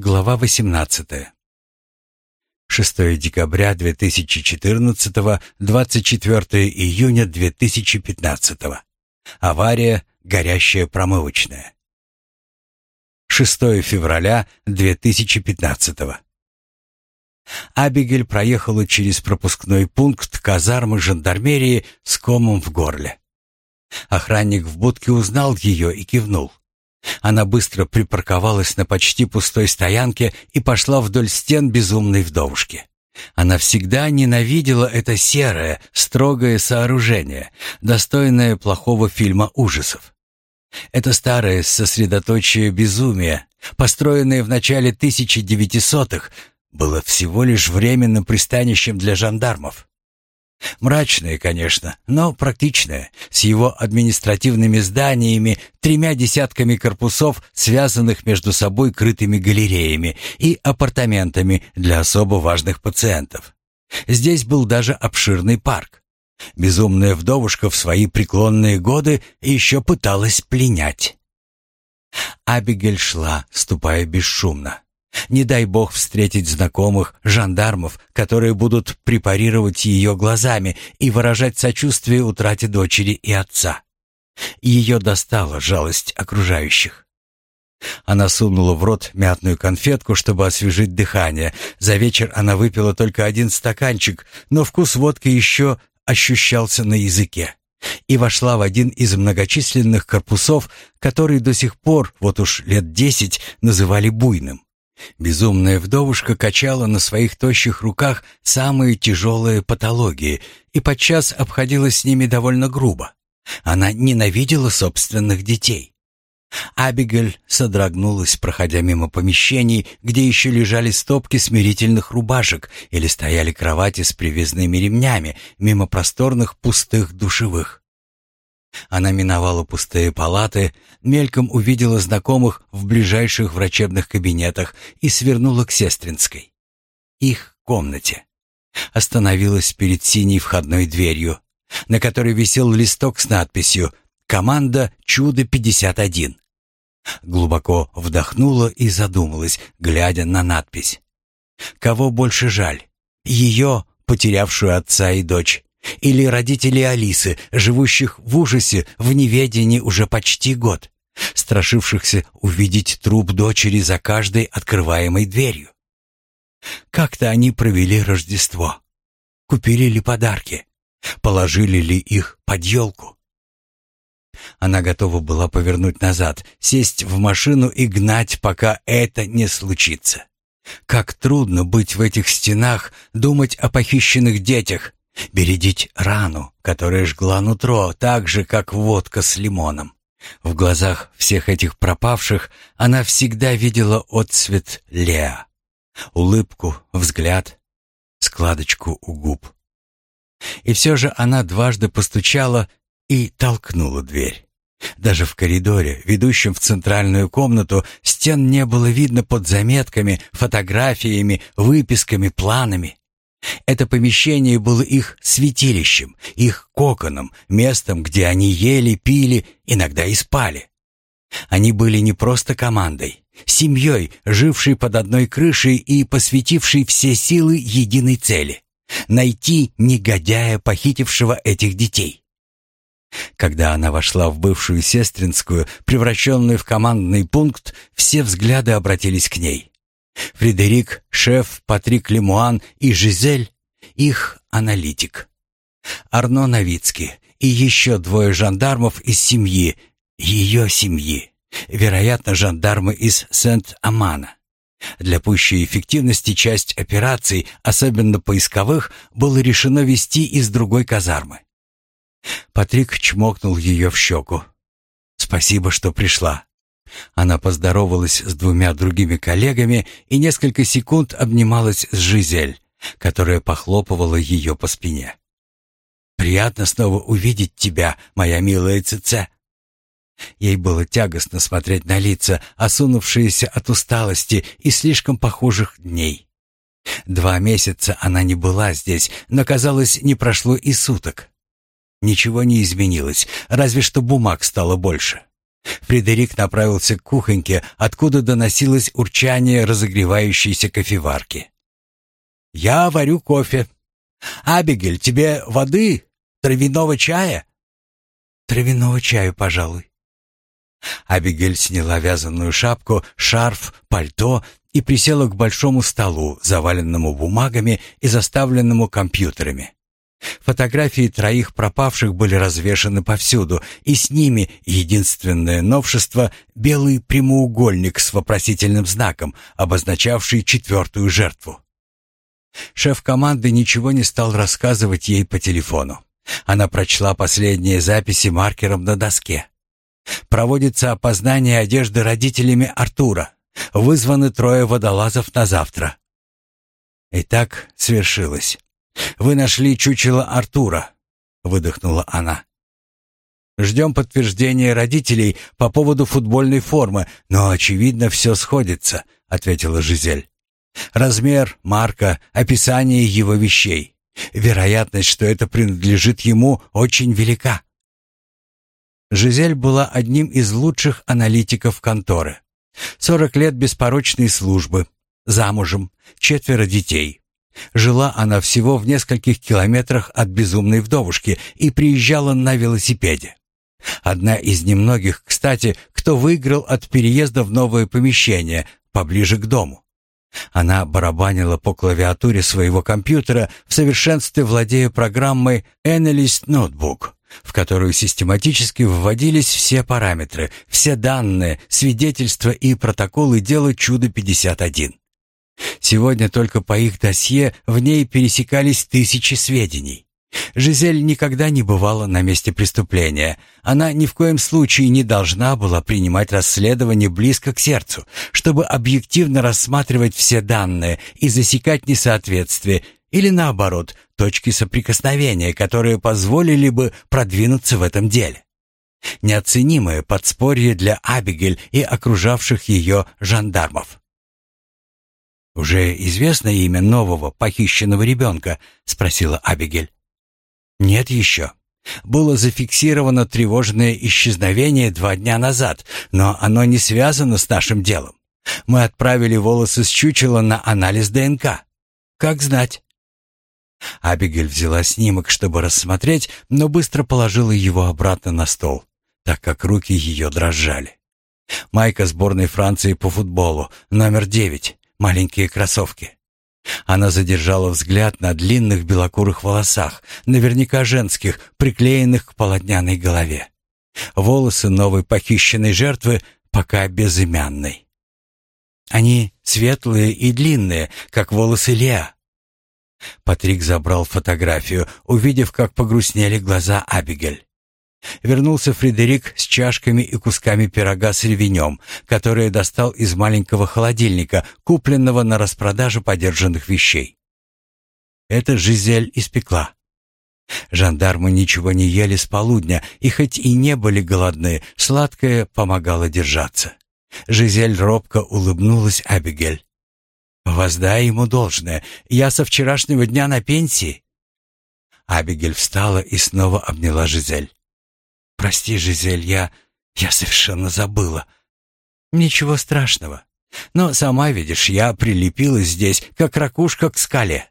Глава 18. 6 декабря 2014, 24 июня 2015. Авария, горящая промывочная. 6 февраля 2015. Абигель проехала через пропускной пункт казармы жандармерии с комом в горле. Охранник в будке узнал ее и кивнул. Она быстро припарковалась на почти пустой стоянке и пошла вдоль стен безумной вдовушки. Она всегда ненавидела это серое, строгое сооружение, достойное плохого фильма ужасов. Это старое сосредоточие безумия, построенное в начале 1900-х, было всего лишь временным пристанищем для жандармов. Мрачное, конечно, но практичное, с его административными зданиями, тремя десятками корпусов, связанных между собой крытыми галереями и апартаментами для особо важных пациентов. Здесь был даже обширный парк. Безумная вдовушка в свои преклонные годы еще пыталась пленять. Абигель шла, ступая бесшумно. Не дай бог встретить знакомых, жандармов, которые будут препарировать ее глазами и выражать сочувствие утрате дочери и отца. Ее достала жалость окружающих. Она сунула в рот мятную конфетку, чтобы освежить дыхание. За вечер она выпила только один стаканчик, но вкус водки еще ощущался на языке. И вошла в один из многочисленных корпусов, который до сих пор, вот уж лет десять, называли буйным. Безумная вдовушка качала на своих тощих руках самые тяжелые патологии и подчас обходилась с ними довольно грубо. Она ненавидела собственных детей. Абигель содрогнулась, проходя мимо помещений, где еще лежали стопки смирительных рубашек или стояли кровати с привязными ремнями, мимо просторных пустых душевых. Она миновала пустые палаты, мельком увидела знакомых в ближайших врачебных кабинетах и свернула к Сестринской. Их комнате. Остановилась перед синей входной дверью, на которой висел листок с надписью «Команда Чудо-51». Глубоко вдохнула и задумалась, глядя на надпись. Кого больше жаль? Ее, потерявшую отца и дочь, или родители Алисы, живущих в ужасе, в неведении уже почти год, страшившихся увидеть труп дочери за каждой открываемой дверью. Как-то они провели Рождество. Купили ли подарки? Положили ли их под елку? Она готова была повернуть назад, сесть в машину и гнать, пока это не случится. Как трудно быть в этих стенах, думать о похищенных детях, бередить рану, которая жгла нутро, так же, как водка с лимоном. В глазах всех этих пропавших она всегда видела отцвет Леа. Улыбку, взгляд, складочку у губ. И все же она дважды постучала и толкнула дверь. Даже в коридоре, ведущем в центральную комнату, стен не было видно под заметками, фотографиями, выписками, планами. Это помещение было их святилищем, их коконом, местом, где они ели, пили, иногда и спали. Они были не просто командой, семьей, жившей под одной крышей и посвятившей все силы единой цели — найти негодяя, похитившего этих детей. Когда она вошла в бывшую сестринскую, превращенную в командный пункт, все взгляды обратились к ней. Фредерик, шеф, Патрик Лемуан и Жизель — их аналитик. Арно Новицкий и еще двое жандармов из семьи, ее семьи, вероятно, жандармы из Сент-Амана. Для пущей эффективности часть операций, особенно поисковых, было решено вести из другой казармы. Патрик чмокнул ее в щеку. «Спасибо, что пришла. Она поздоровалась с двумя другими коллегами и несколько секунд обнималась с Жизель, которая похлопывала ее по спине. «Приятно снова увидеть тебя, моя милая Цице». Ей было тягостно смотреть на лица, осунувшиеся от усталости и слишком похожих дней. Два месяца она не была здесь, но, казалось, не прошло и суток. Ничего не изменилось, разве что бумаг стало больше. Фредерик направился к кухоньке, откуда доносилось урчание разогревающейся кофеварки. «Я варю кофе. Абигель, тебе воды? Травяного чая?» «Травяного чаю, пожалуй». Абигель сняла вязаную шапку, шарф, пальто и присела к большому столу, заваленному бумагами и заставленному компьютерами. Фотографии троих пропавших были развешаны повсюду, и с ними единственное новшество — белый прямоугольник с вопросительным знаком, обозначавший четвертую жертву. Шеф команды ничего не стал рассказывать ей по телефону. Она прочла последние записи маркером на доске. Проводится опознание одежды родителями Артура. Вызваны трое водолазов на завтра. И так свершилось. Вы нашли чучело Артура, выдохнула она. Ждем подтверждения родителей по поводу футбольной формы, но очевидно все сходится, ответила Жизель. Размер, марка, описание его вещей. Вероятность, что это принадлежит ему, очень велика. Жизель была одним из лучших аналитиков конторы. Сорок лет беспорочной службы, замужем, четверо детей. Жила она всего в нескольких километрах от безумной вдовушки и приезжала на велосипеде. Одна из немногих, кстати, кто выиграл от переезда в новое помещение, поближе к дому. Она барабанила по клавиатуре своего компьютера, в совершенстве владея программой Analyst Notebook, в которую систематически вводились все параметры, все данные, свидетельства и протоколы дела «Чудо-51». Сегодня только по их досье в ней пересекались тысячи сведений. Жизель никогда не бывала на месте преступления. Она ни в коем случае не должна была принимать расследование близко к сердцу, чтобы объективно рассматривать все данные и засекать несоответствия или, наоборот, точки соприкосновения, которые позволили бы продвинуться в этом деле. Неоценимое подспорье для Абигель и окружавших ее жандармов. «Уже известно имя нового похищенного ребенка?» — спросила Абигель. «Нет еще. Было зафиксировано тревожное исчезновение два дня назад, но оно не связано с нашим делом. Мы отправили волосы с чучела на анализ ДНК. Как знать?» Абигель взяла снимок, чтобы рассмотреть, но быстро положила его обратно на стол, так как руки ее дрожали. Майка сборной Франции по футболу, номер девять маленькие кроссовки. Она задержала взгляд на длинных белокурых волосах, наверняка женских, приклеенных к полотняной голове. Волосы новой похищенной жертвы пока безымянной. Они светлые и длинные, как волосы Леа. Патрик забрал фотографию, увидев, как погрустнели глаза Абигель. Вернулся Фредерик с чашками и кусками пирога с ревенем, которые достал из маленького холодильника, купленного на распродаже подержанных вещей. Это Жизель испекла. Жандармы ничего не ели с полудня, и хоть и не были голодны, сладкое помогало держаться. Жизель робко улыбнулась Абигель. «Воздай ему должное. Я со вчерашнего дня на пенсии». Абигель встала и снова обняла Жизель. «Прости, Жизель, я... я совершенно забыла». «Ничего страшного. Но сама видишь, я прилепилась здесь, как ракушка к скале».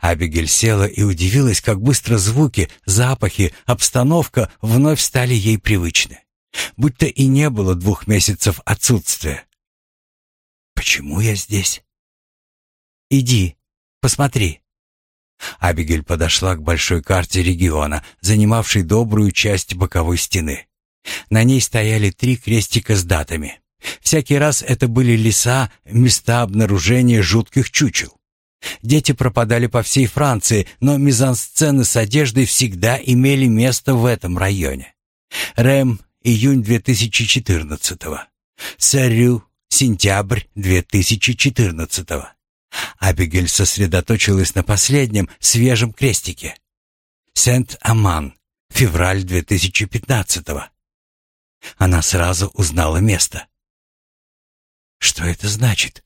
Абигель села и удивилась, как быстро звуки, запахи, обстановка вновь стали ей привычны. Будто и не было двух месяцев отсутствия. «Почему я здесь?» «Иди, посмотри». Абигель подошла к большой карте региона, занимавшей добрую часть боковой стены. На ней стояли три крестика с датами. Всякий раз это были леса, места обнаружения жутких чучел. Дети пропадали по всей Франции, но мизансцены с одеждой всегда имели место в этом районе. Рэм, июнь 2014-го. Сарю, сентябрь 2014-го. Абигель сосредоточилась на последнем, свежем крестике. Сент-Аман, февраль 2015-го. Она сразу узнала место. Что это значит?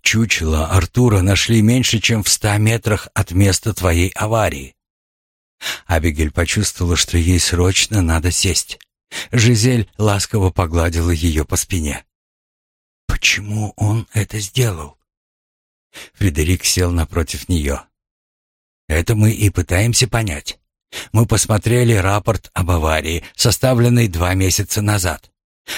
Чучело Артура нашли меньше, чем в ста метрах от места твоей аварии. Абигель почувствовала, что ей срочно надо сесть. Жизель ласково погладила ее по спине. «Почему он это сделал?» Фредерик сел напротив нее. «Это мы и пытаемся понять. Мы посмотрели рапорт об аварии, составленный два месяца назад.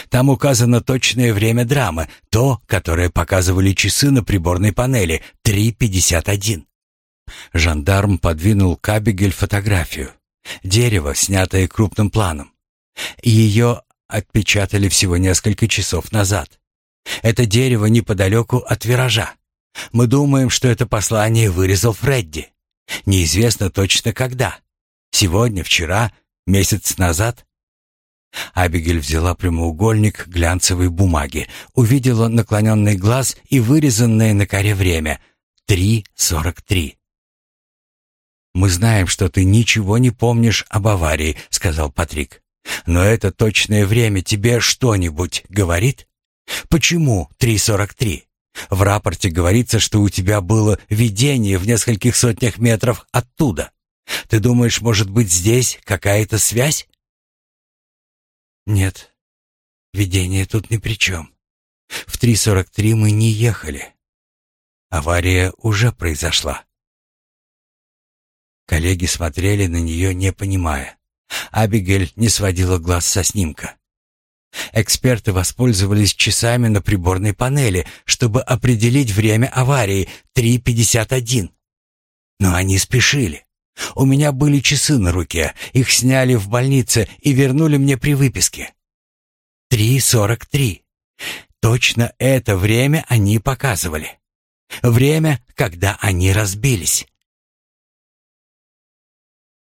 Там указано точное время драмы, то, которое показывали часы на приборной панели, 3.51. Жандарм подвинул к Абигель фотографию. Дерево, снятое крупным планом. Ее отпечатали всего несколько часов назад. Это дерево неподалеку от виража. Мы думаем, что это послание вырезал Фредди. Неизвестно точно когда. Сегодня, вчера, месяц назад. Абигель взяла прямоугольник глянцевой бумаги, увидела наклоненный глаз и вырезанное на коре время — 3.43. «Мы знаем, что ты ничего не помнишь об аварии», — сказал Патрик. «Но это точное время тебе что-нибудь говорит? Почему 3.43? В рапорте говорится, что у тебя было видение в нескольких сотнях метров оттуда. Ты думаешь, может быть, здесь какая-то связь?» «Нет, видение тут ни при чем. В 3.43 мы не ехали. Авария уже произошла». Коллеги смотрели на нее, не понимая. Абигель не сводила глаз со снимка. Эксперты воспользовались часами на приборной панели, чтобы определить время аварии 3.51. Но они спешили. У меня были часы на руке, их сняли в больнице и вернули мне при выписке. 3.43. Точно это время они показывали. Время, когда они разбились.